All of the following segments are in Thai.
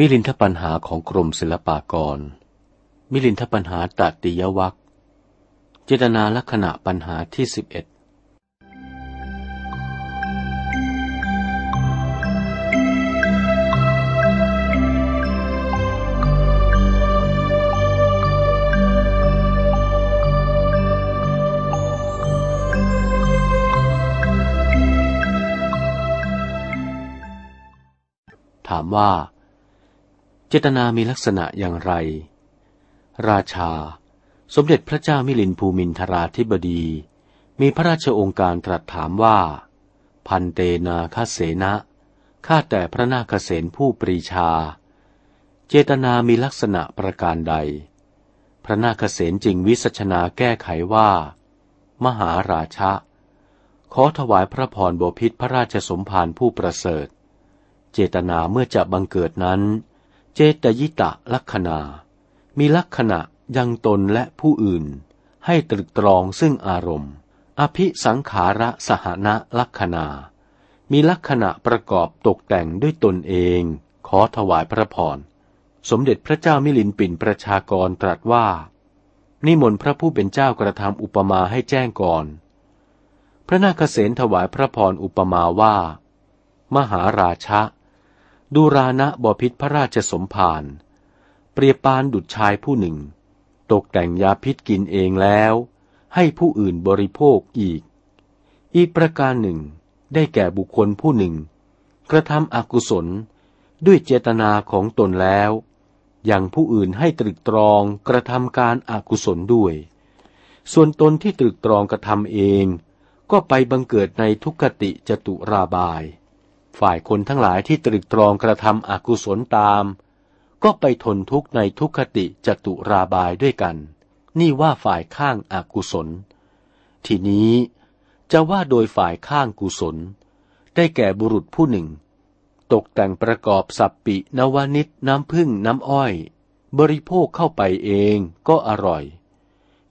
มิลินทปัญหาของกรมศิลปากร มิลินทปัญหาตัติยวัคเจตนาลักษณะปัญหาที่สิบเอ็ดถามว่า เจตนามีลักษณะอย่างไร ราชา สมเด็จพระเจ้ามิลินภูมินทราธิบดี มีพระราชองค์การตรัสถามว่า พันเตนาคเสนะข้าแต่พระนาคเสนผู้ปรีชา เจตนามีลักษณะประการใด พระนาคเสนจึงวิสัชนาแก้ไขว่า มหาราชะ ขอถวายพระพรบพิษพระราชสมภารผู้ประเสริฐ เจตนาเมื่อจะบังเกิดนั้น เจตยิตะลักษณา มีลักษณะยังตนและผู้อื่น ให้ตรึกตรองซึ่งอารมณ์ อภิสังขาระสหณะลักษณา มีลักษณะประกอบตกแต่งด้วยตนเอง ขอถวายพระพร สมเด็จพระเจ้ามิลินปินประชากรตรัสว่า นิมนต์พระผู้เป็นเจ้ากระทำอุปมาให้แจ้งก่อน พระนาคเษนถวายพระพรอุปมาว่า มหาราชะ ดูรานะบพิษพระราชสมภารเปรียบปานดุจชายผู้หนึ่ง ตกแต่งยาพิษกินเองแล้ว ให้ผู้อื่นบริโภคอีก อีกประการหนึ่ง ได้แก่บุคคลผู้หนึ่ง กระทำอกุศลด้วยเจตนาของตนแล้วอย่างผู้อื่นให้ตรึกตรองกระทำการอากุศลด้วย ส่วนตนที่ตรึกตรองกระทำเอง ก็ไปบังเกิดในทุกขติจตุราบาย ฝ่ายคนทั้งหลายที่ตรึกตรองกระทำอกุศลตาม ก็ไปทนทุกข์ในทุกขติจตุราบายด้วยกัน นี่ว่าฝ่ายข้างอากุศล ทีนี้จะว่าโดยฝ่ายข้างกุศล ได้แก่บุรุษผู้หนึ่ง ตกแต่งประกอบสับปินวานิชน้ำพึ่งน้ำอ้อย บริโภคเข้าไปเองก็อร่อย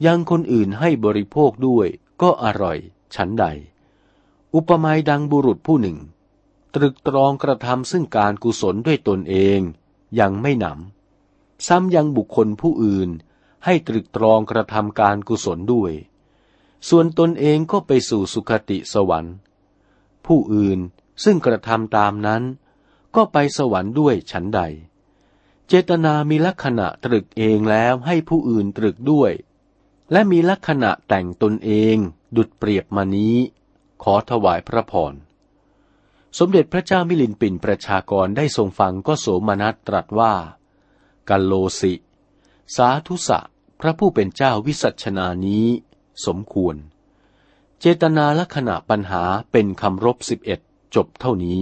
ยังคนอื่นให้บริโภคด้วยก็อร่อย ฉันใด อุปมาดังบุรุษผู้หนึ่ง ตรึกตรองกระทำซึ่งการกุศลด้วยตนเอง ยังไม่หนำซ้ำยังบุคคลผู้อื่น ให้ตรึกตรองกระทำการกุศลด้วย ส่วนตนเองก็ไปสู่สุคติสวรรค์ ผู้อื่นซึ่งกระทำตามนั้น ก็ไปสวรรค์ด้วยฉันใด เจตนามีลักษณะตรึกเองแล้วให้ผู้อื่นตรึกด้วย และมีลักษณะแต่งตนเองดุดเปรียบมานี้ ขอถวายพระพร สมเด็จพระเจ้ามิลินปินประชากรได้ทรงฟังก็โสมนัสตรัสว่า กัลโลสิ สาธุสะพระผู้เป็นเจ้าวิสัชนานี้ สมควร เจตนาลักษณะปัญหาเป็นคำรบสิบเอ็ดจบเท่านี้